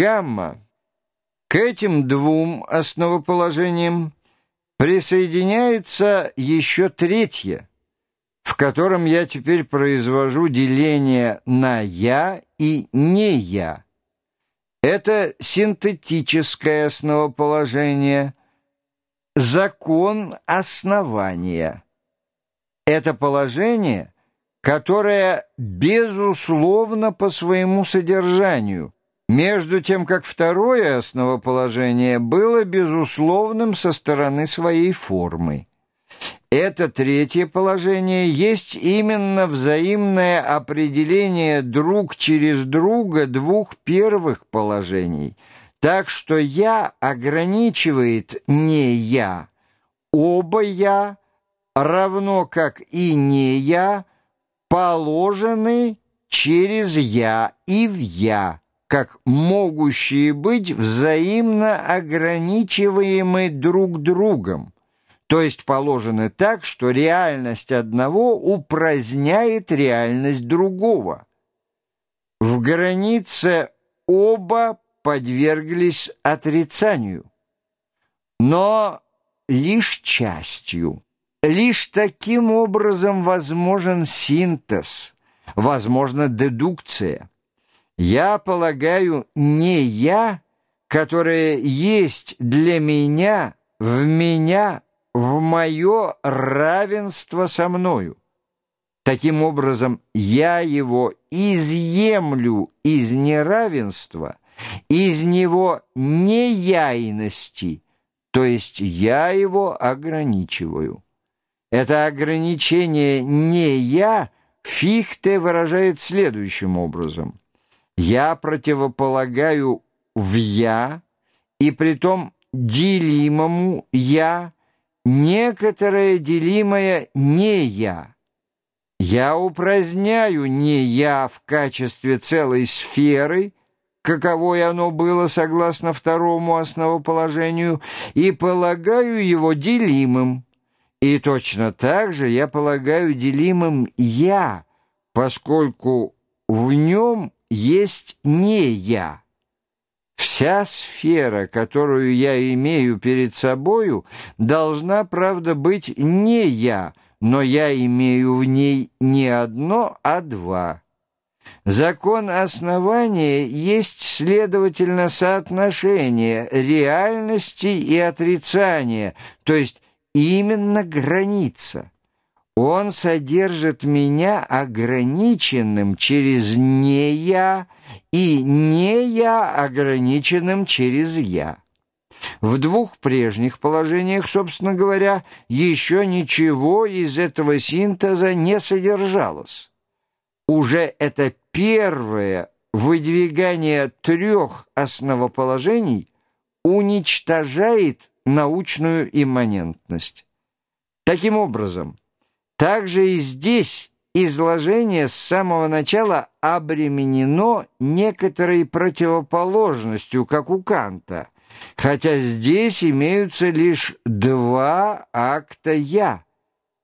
Гамма. К этим двум основоположениям присоединяется еще третье, в котором я теперь произвожу деление на «я» и «не я». Это синтетическое основоположение, закон основания. Это положение, которое безусловно по своему содержанию – между тем, как второе основоположение было безусловным со стороны своей формы. Это третье положение есть именно взаимное определение друг через друга двух первых положений, так что «я» ограничивает не «я», оба «я», равно как и не «я», положены через «я» и в «я» как могущие быть взаимно ограничиваемы друг другом, то есть положены так, что реальность одного упраздняет реальность другого. В границе оба подверглись отрицанию, но лишь частью. Лишь таким образом возможен синтез, возможна дедукция. Я полагаю, не я, которое есть для меня, в меня, в мое равенство со мною. Таким образом, я его изъемлю из неравенства, из него неяйности, то есть я его ограничиваю. Это ограничение «не я» Фихте выражает следующим образом. Я противополагаю в «я» и притом делимому «я» некоторое делимое «не я». Я упраздняю «не я» в качестве целой сферы, каковой оно было согласно второму основоположению, и полагаю его делимым. И точно так же я полагаю делимым «я», поскольку в нем есть не я. Вся сфера, которую я имею перед собою, должна, правда, быть не я, но я имею в ней не одно, а два. Закон основания есть, следовательно, соотношение реальности и отрицания, то есть именно граница. Он содержит меня ограниченным через «не я» и «не я» ограниченным через «я». В двух прежних положениях, собственно говоря, еще ничего из этого синтеза не содержалось. Уже это первое выдвигание трех основоположений уничтожает научную имманентность. Таким образом, также и здесь изложение с самого начала обременено некоторой противоположностью, как у Канта, хотя здесь имеются лишь два акта «я»,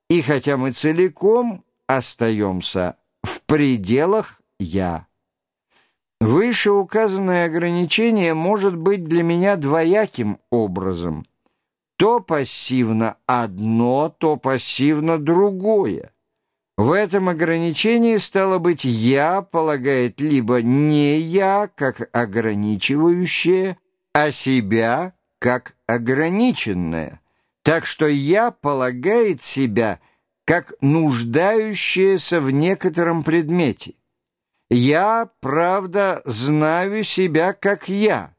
и хотя мы целиком остаемся в пределах «я». Вышеуказанное ограничение может быть для меня двояким образом – то пассивно одно, то пассивно другое. В этом ограничении, стало быть, «я» полагает либо не «я» как ограничивающее, а себя как ограниченное. Так что «я» полагает себя как нуждающееся в некотором предмете. Я, правда, знаю себя как «я»,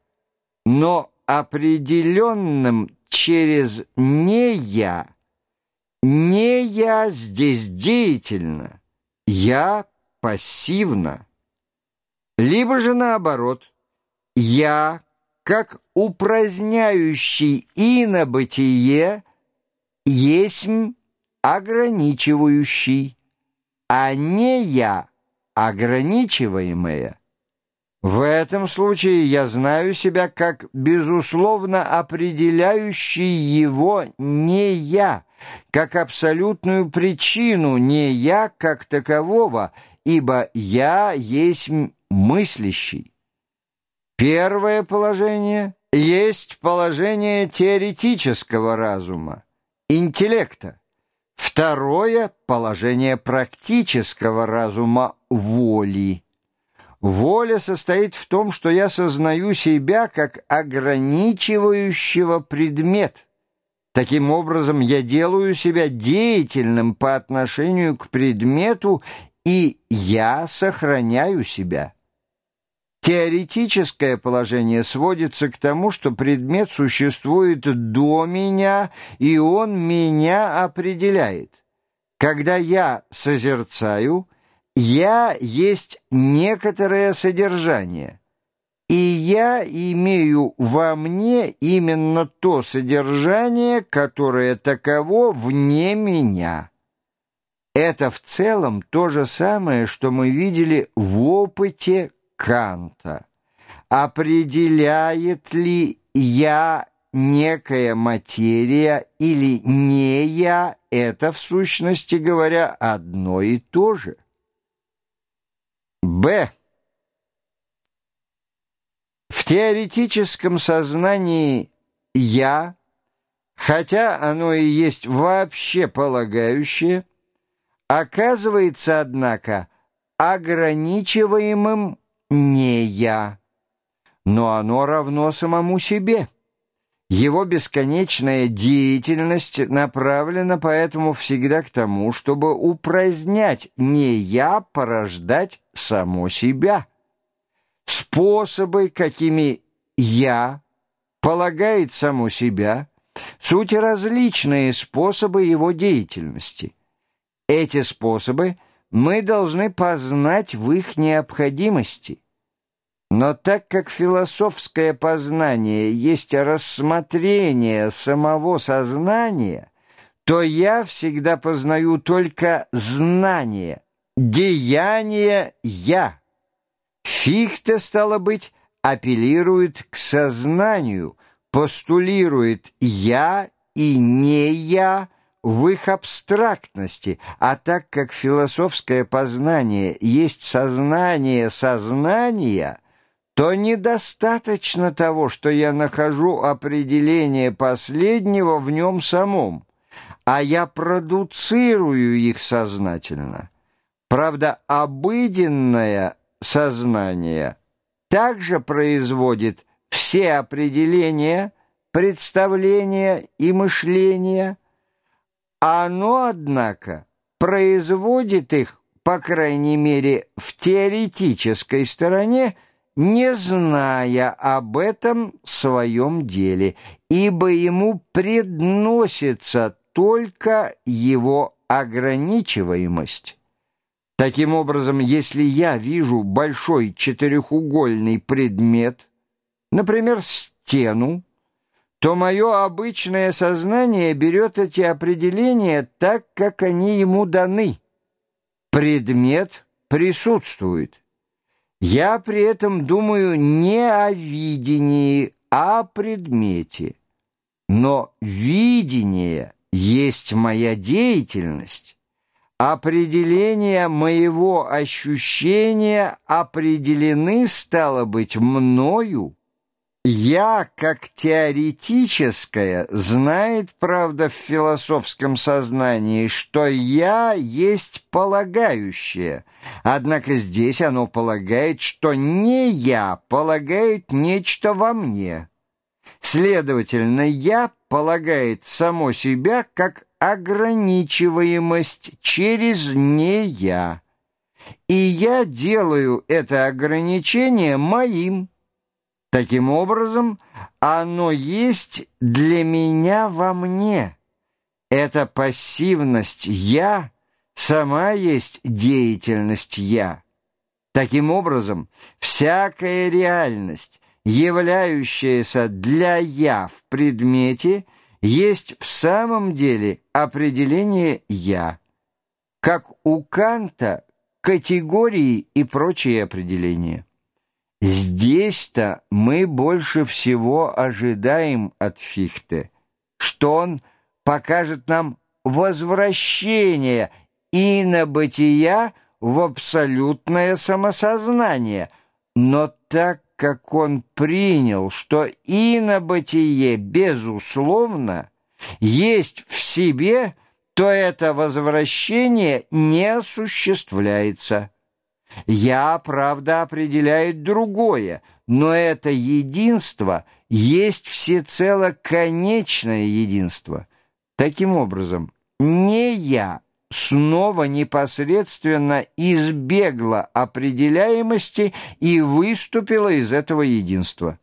но определенным через «не я». Не я здесь деятельно, я пассивно. Либо же наоборот, я, как упраздняющий инобытие, есть ограничивающий, а не я ограничиваемое. В этом случае я знаю себя как безусловно определяющий его не я, как абсолютную причину не я как такового, ибо я есть мыслящий. Первое положение есть положение теоретического разума, интеллекта. Второе – положение практического разума воли. Воля состоит в том, что я сознаю себя как ограничивающего предмет. Таким образом, я делаю себя деятельным по отношению к предмету, и я сохраняю себя. Теоретическое положение сводится к тому, что предмет существует до меня, и он меня определяет. Когда я созерцаю – я есть некоторое содержание, и я имею во мне именно то содержание, которое таково вне меня. Это в целом то же самое, что мы видели в опыте Канта. Определяет ли я некая материя или не я, это, в сущности говоря, одно и то же. Б. В теоретическом сознании «я», хотя оно и есть вообще полагающее, оказывается, однако, ограничиваемым не «я», но оно равно самому себе. Его бесконечная деятельность направлена поэтому всегда к тому, чтобы упразднять не «я», порождать само себя. Способы, какими «я» полагает само себя, суть различные способы его деятельности. Эти способы мы должны познать в их необходимости – но так как философское познание есть рассмотрение самого сознания, то я всегда познаю только знание, деяние «я». Фихте, стало быть, апеллирует к сознанию, постулирует «я» и «не я» в их абстрактности, а так как философское познание есть сознание сознания – то недостаточно того, что я нахожу определение последнего в нем самом, а я продуцирую их сознательно. Правда, обыденное сознание также производит все определения, представления и мышления. Оно, однако, производит их, по крайней мере, в теоретической стороне, не зная об этом своем деле, ибо ему предносится только его ограничиваемость. Таким образом, если я вижу большой четырехугольный предмет, например, стену, то мое обычное сознание берет эти определения так, как они ему даны. Предмет присутствует. Я при этом думаю не о видении, а о предмете. Но видение есть моя деятельность. Определения моего ощущения определены, стало быть, мною, «Я», как теоретическое, знает, правда, в философском сознании, что «я» есть полагающее, однако здесь оно полагает, что не «я» полагает нечто во мне. Следовательно, «я» полагает само себя как ограничиваемость через «не я». И я делаю это ограничение моим, Таким образом, оно есть для меня во мне. Эта пассивность «я» сама есть деятельность «я». Таким образом, всякая реальность, являющаяся для «я» в предмете, есть в самом деле определение «я», как у Канта категории и прочие определения. Здесь-то мы больше всего ожидаем от Фихте, что он покажет нам возвращение и на бытия в абсолютное самосознание. Но так как он принял, что инобытие, безусловно, есть в себе, то это возвращение не осуществляется. Я, правда, определяет другое, но это единство есть всецело конечное единство. Таким образом, не я снова непосредственно избегла определяемости и выступила из этого единства.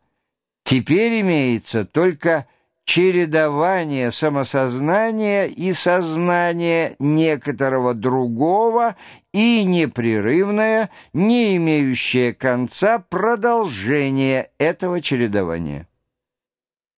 Теперь имеется только чередование самосознания и сознания некоторого другого и непрерывное, не имеющее конца продолжение этого чередования.